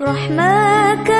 رحمك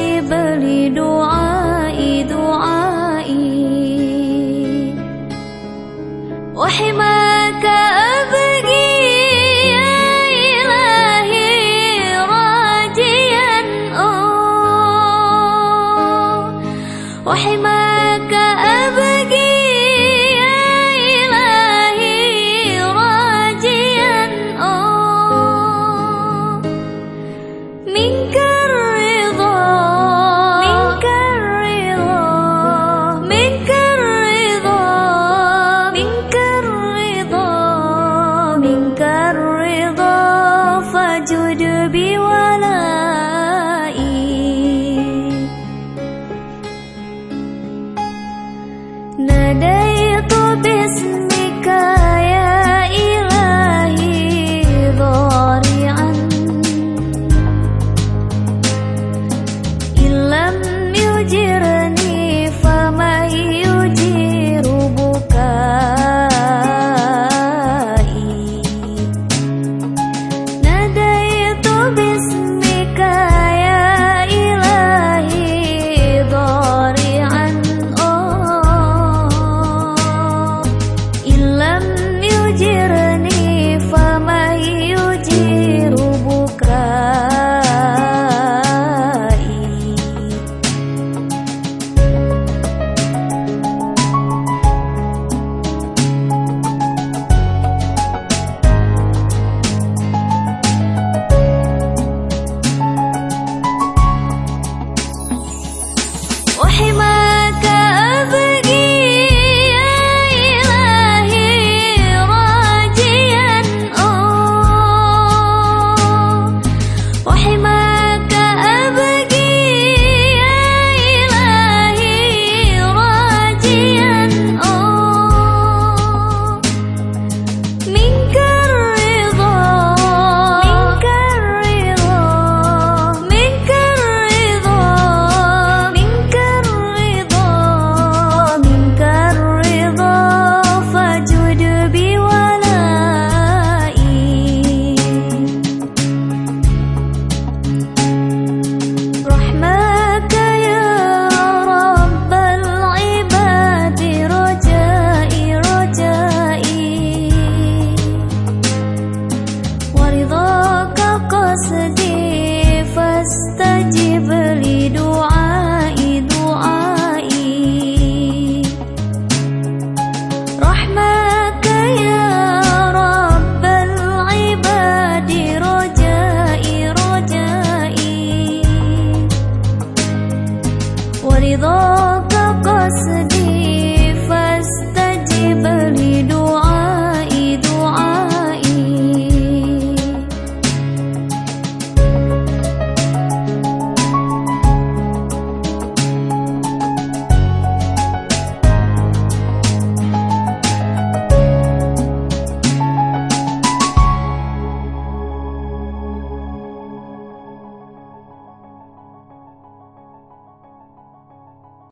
my